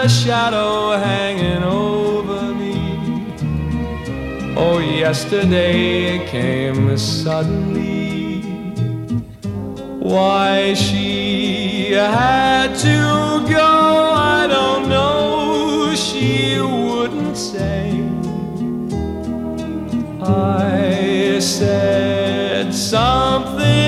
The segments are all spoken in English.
A shadow hanging over me. Oh, yesterday came suddenly. Why she had to go, I don't know. She wouldn't say. I said something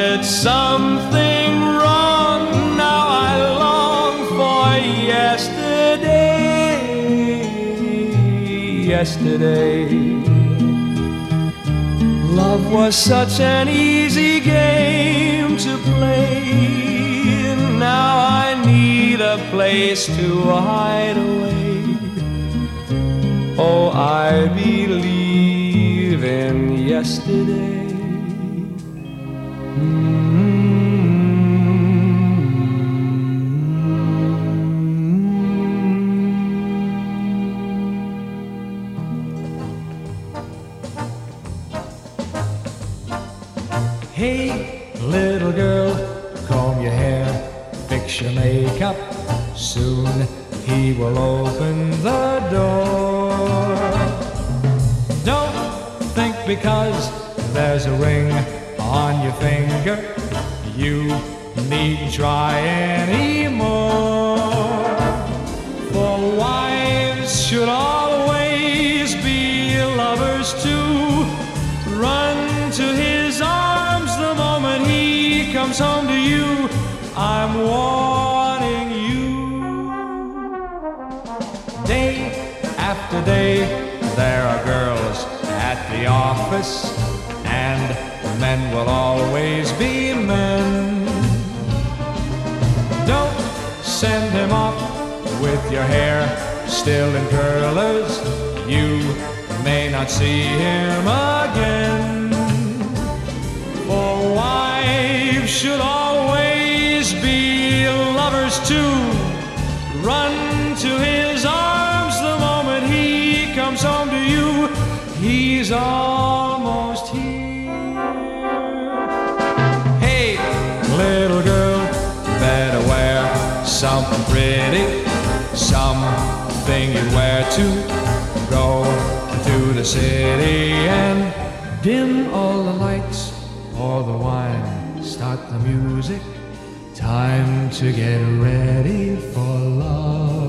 something wrong. Now I long for yesterday. Yesterday. Love was such an easy game to play. Now I need a place to hide away. Oh, I believe in yesterday. Mm-hmm. Hey, little girl, comb your hair, fix your makeup. Soon he will open the door. Don't think because there's a ring on your finger, you needn't try anymore. For wives should always be lovers too. Run to his arms the moment he comes home to you. I'm warning you. Day after day, there are girls at the office, men will always be men. Don't send him off with your hair still in curlers. You may not see him again. For wives should always be lovers too. Run to his arms the moment he comes home to you. He's almost to go to the city and dim all the lights, pour the wine, start the music. Time to get ready for love.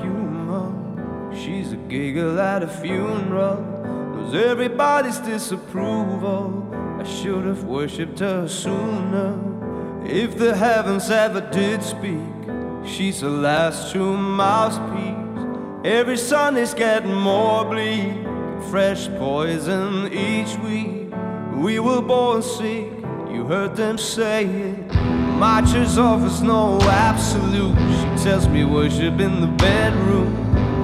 human. She's a giggle at a funeral. Knows everybody's disapproval. I should have worshipped her sooner. If the heavens ever did speak, she's the last true mouthpiece. Every sun is getting more bleak. Fresh poison each week. We were born sick, you heard them say it. Marches as no absolute. She tells me worship in the bedroom.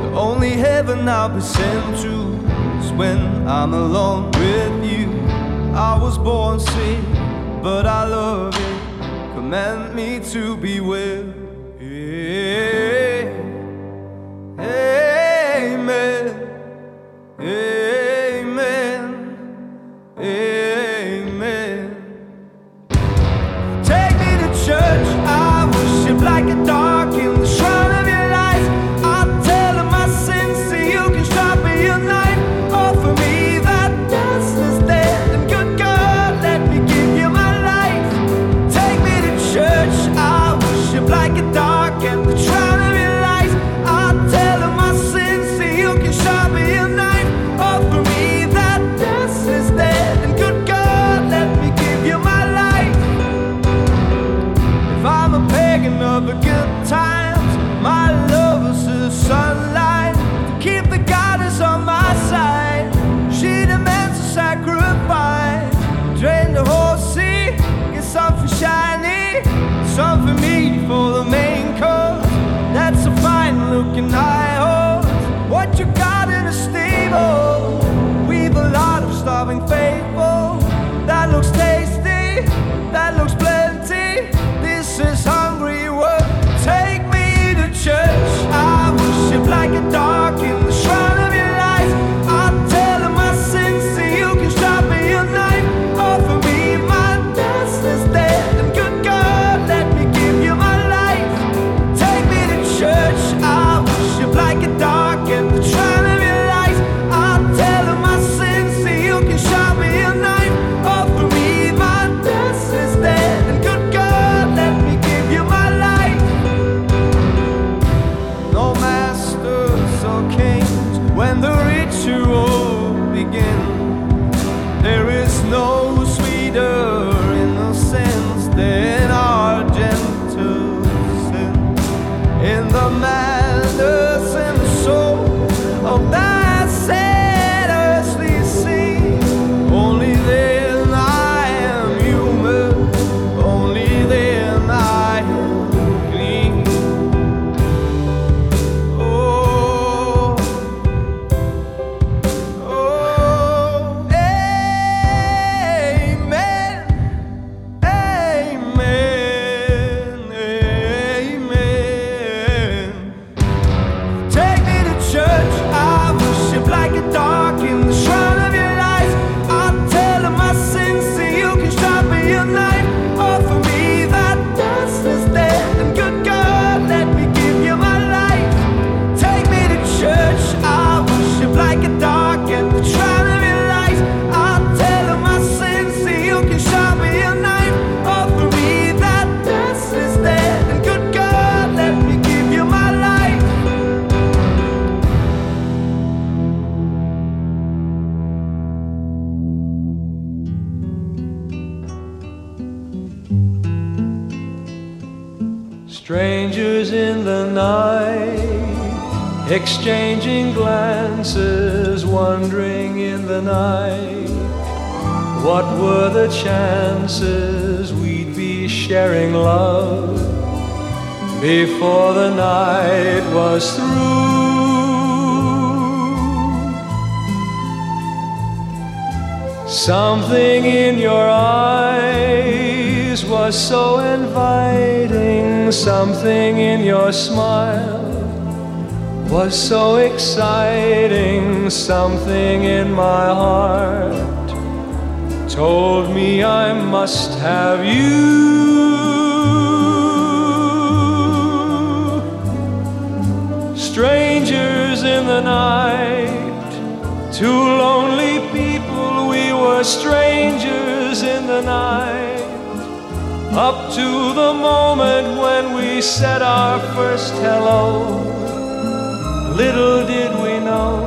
The only heaven I'll be sent to is when I'm alone with you. I was born sick, but I love it. Command me to be with. in the night, exchanging glances, wandering in the night. What were the chances we'd be sharing love before the night was through? Something in your eyes was so inviting, something in your smile was so exciting, something in my heart told me I must have you. Strangers in the night, two lonely people, we were strangers in the night up to the moment when we said our first hello. Little did we know,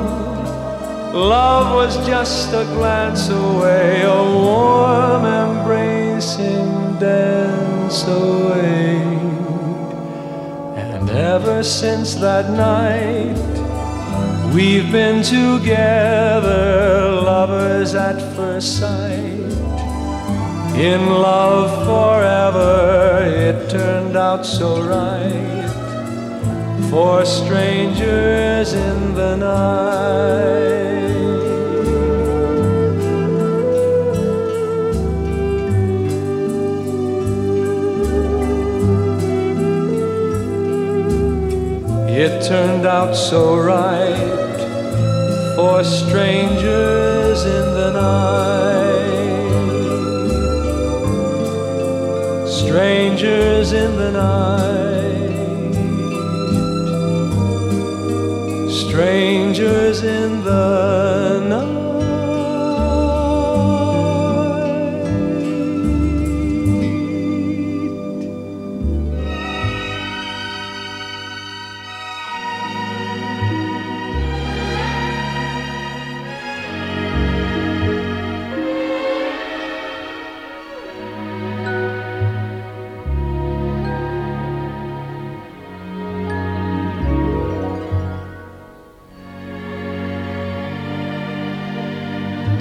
love was just a glance away, a warm embracing dance away. And ever since that night, we've been together, lovers at first sight. In love forever, it turned out so right for strangers in the night. It turned out so right for strangers in the night. Strangers in the night. Strangers in the night.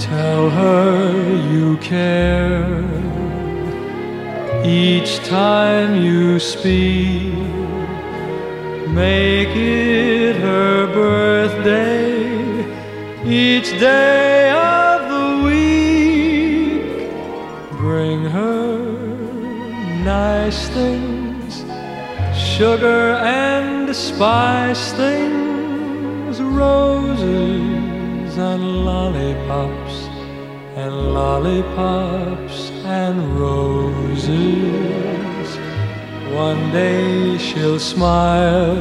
Tell her you care each time you speak. Make it her birthday each day of the week. Bring her nice things, sugar and spice things, roses and lollipops, and lollipops and roses. One day she'll smile,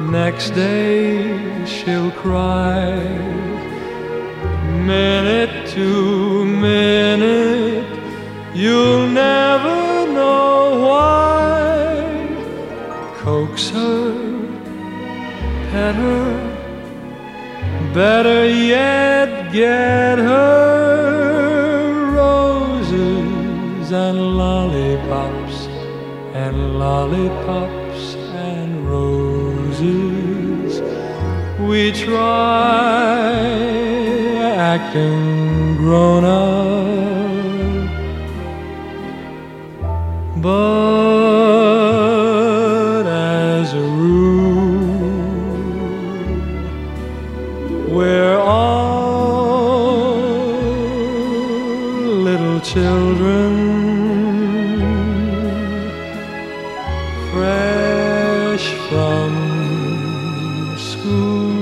next day she'll cry. Minute to minute, you'll never know why. Coax her, pet her, better yet, get her roses and lollipops and lollipops and roses. We try acting grown up, but children, fresh from school.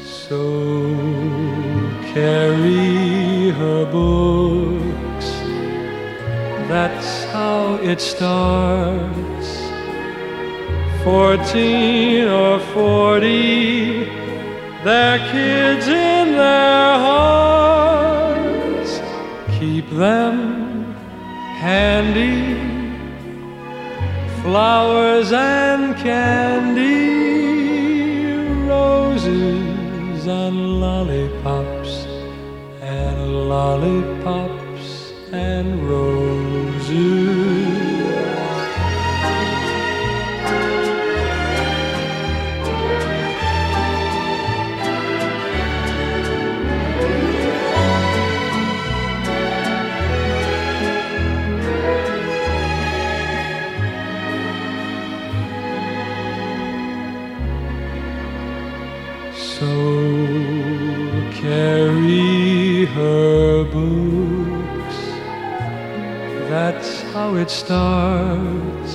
So carry her books, that's how it starts. Fourteen or forty, they're kids in their hearts. Keep them handy, flowers and candy, roses and lollipops, and lollipops and roses. Carry her books. That's how it starts.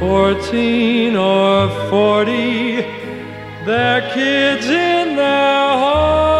Fourteen or forty, they're kids in their hearts.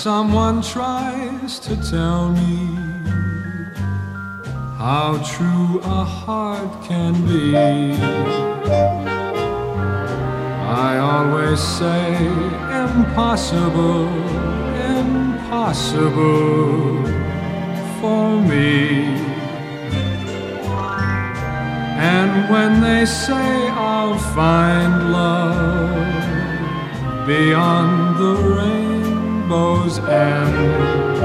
Someone tries to tell me how true a heart can be. I always say impossible, impossible for me. And when they say I'll find love beyond the rainbow's end,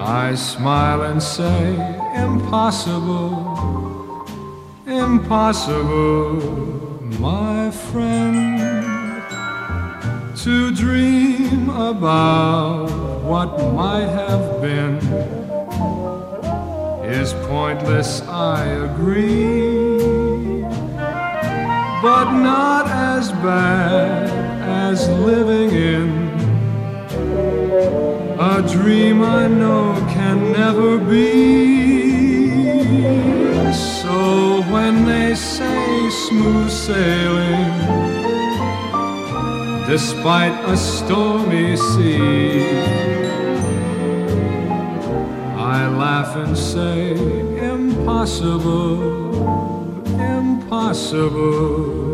I smile and say, Impossible, impossible, my friend, to dream about what might have been is pointless, I agree, but not as bad as living in a dream I know can never be. So when they say smooth sailing, despite a stormy sea I laugh and say, impossible, impossible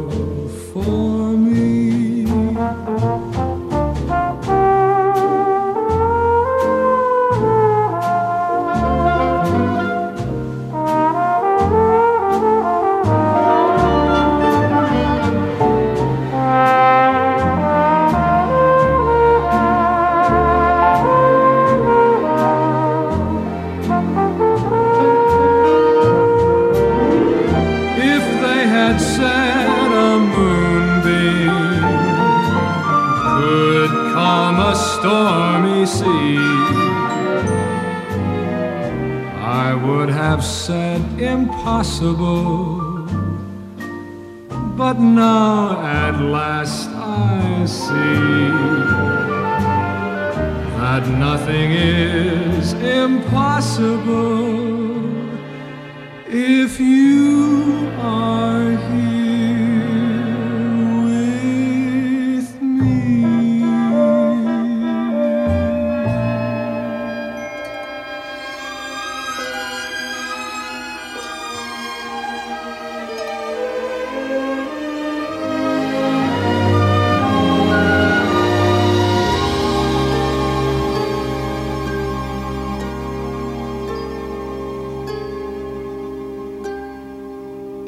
impossible. But now at last I see that nothing is impossible if you are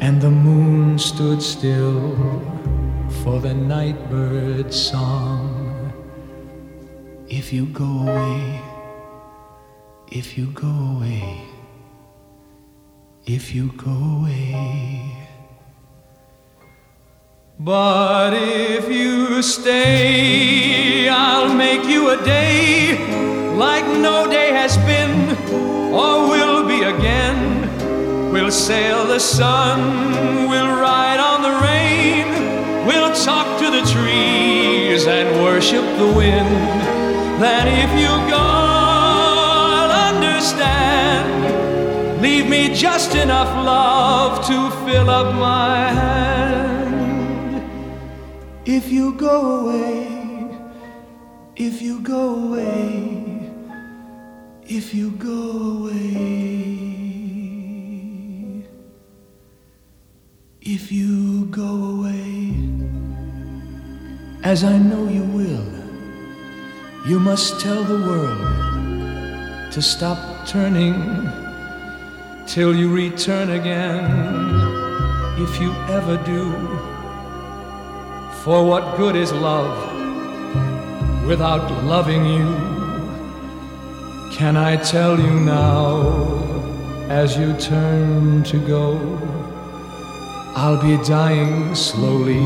and the moon stood still for the nightbird's song. If you go away, if you go away, if you go away. But if you stay, I'll make you a day like no sail the sun, we'll ride on the rain, we'll talk to the trees and worship the wind. Then if you go, I'll understand. Leave me just enough love to fill up my hand. If you go away, if you go away, if you go away. If you go away, as I know you will, you must tell the world to stop turning till you return again. If you ever do, for what good is love without loving you? Can I tell you now, as you turn to go? I'll be dying slowly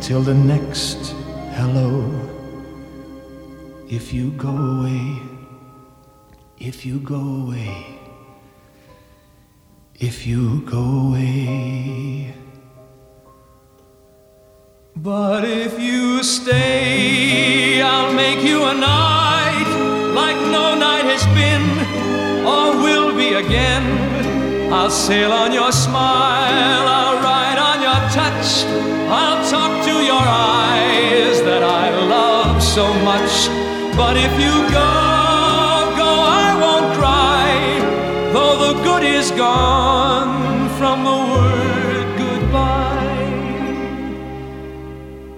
till the next hello. if you go away, if you go away, if you go away. But if you stay, I'll make you a night like no night has been or will be again. I'll sail on your smile, I'll ride on your touch, I'll talk to your eyes that I love so much. But if you go, go, I won't cry, though the good is gone from the word goodbye.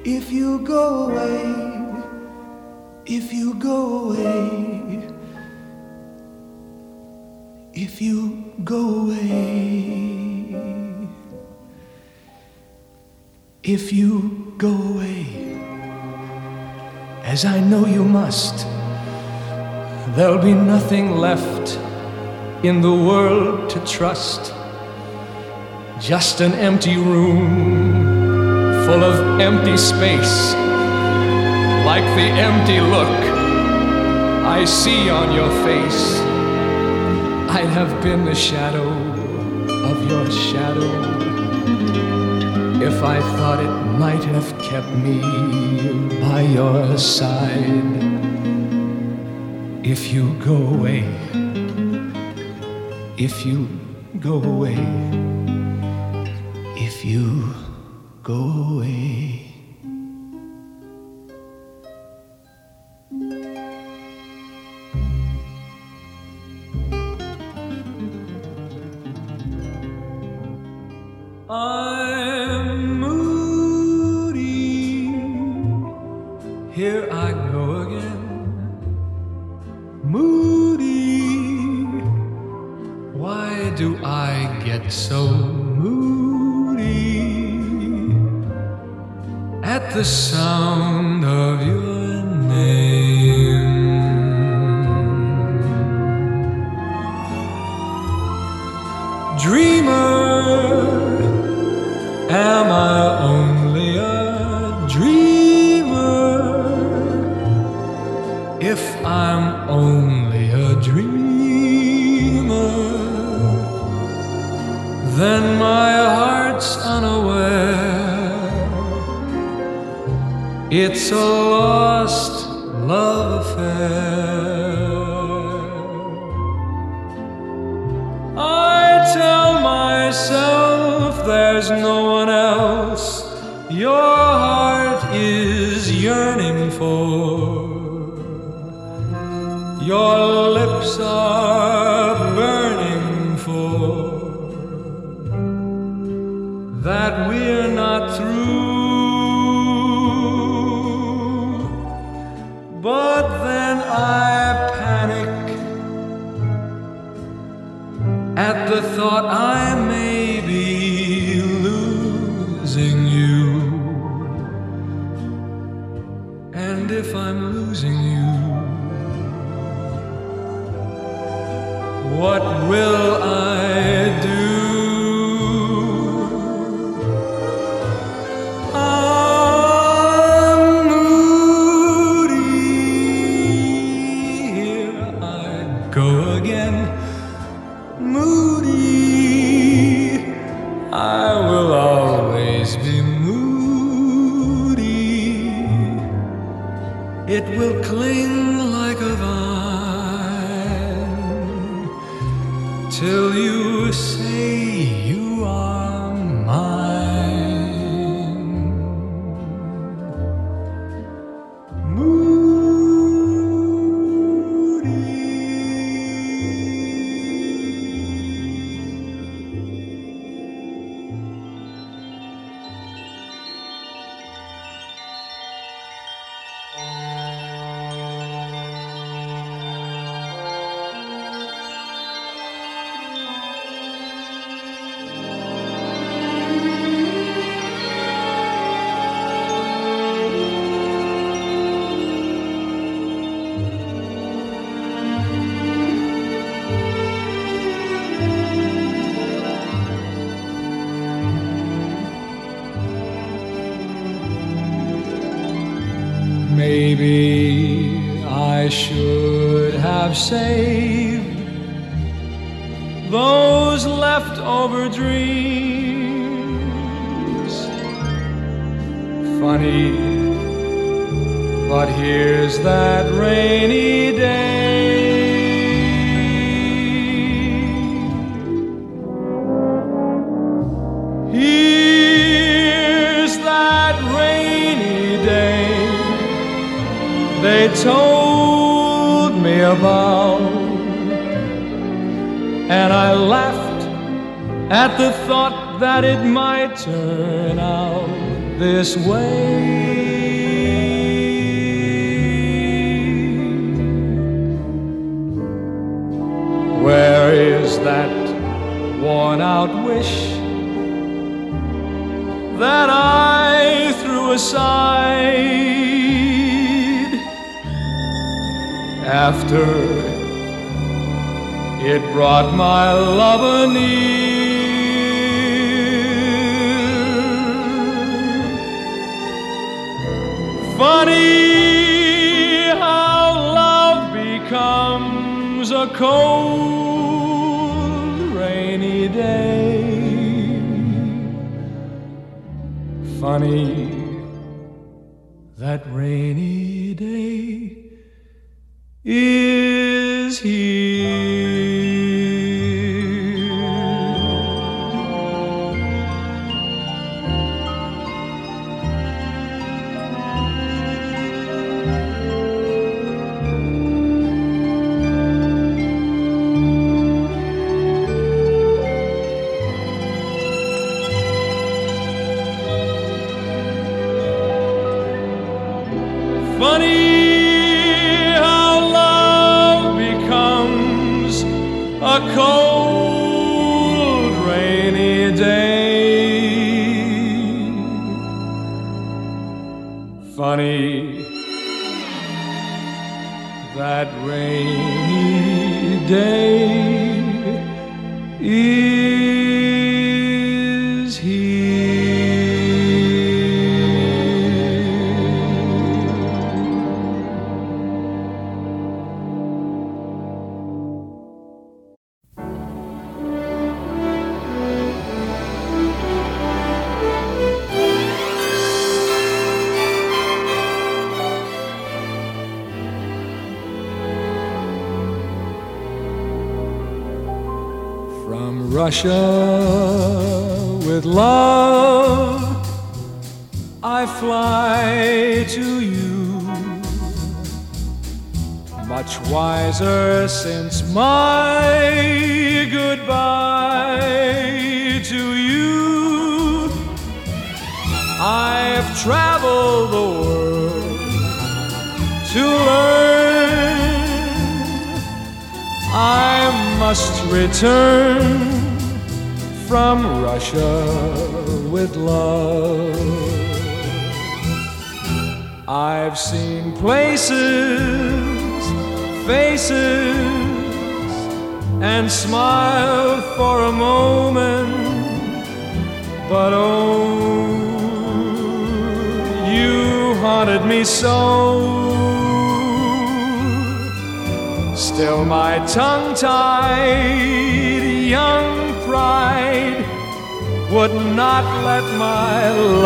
If you go away, if you go away, if you go away, if you go away, as I know you must, there'll be nothing left in the world to trust, just an empty room full of empty space, like the empty look I see on your face. I'd have been the shadow of your shadow if I thought it might have kept me by your side. If you go away, if you go away, if you go away. It's a if I'm losing you, what will I here's that rainy day. Here's that rainy day they told me about. And I laughed at the thought that it might turn out this way. Where is that worn out wish that I threw aside after it brought my lover near. Funny a cold, rainy day. Funny that rainy day is Funny that rainy day is Russia with love, I fly to you. Much wiser since my goodbye to you. I've traveled the world to learn I must return from Russia with love. I've seen places, faces, and smiled for a moment, but oh, you haunted me so. Still, my tongue tied young pride would not let my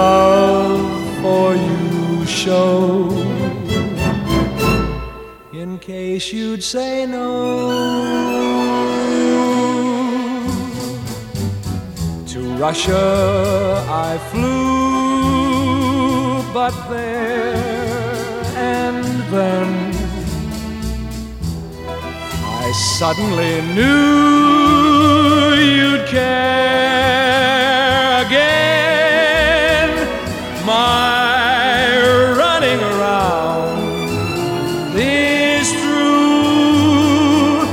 love for you show. In case you'd say no to Russia, I flew, but there and then I suddenly knew you'd care again. My running around is through.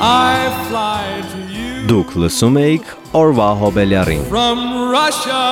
I fly to you Դուք լսում էիք օրվա հոբելյարին։ from Russia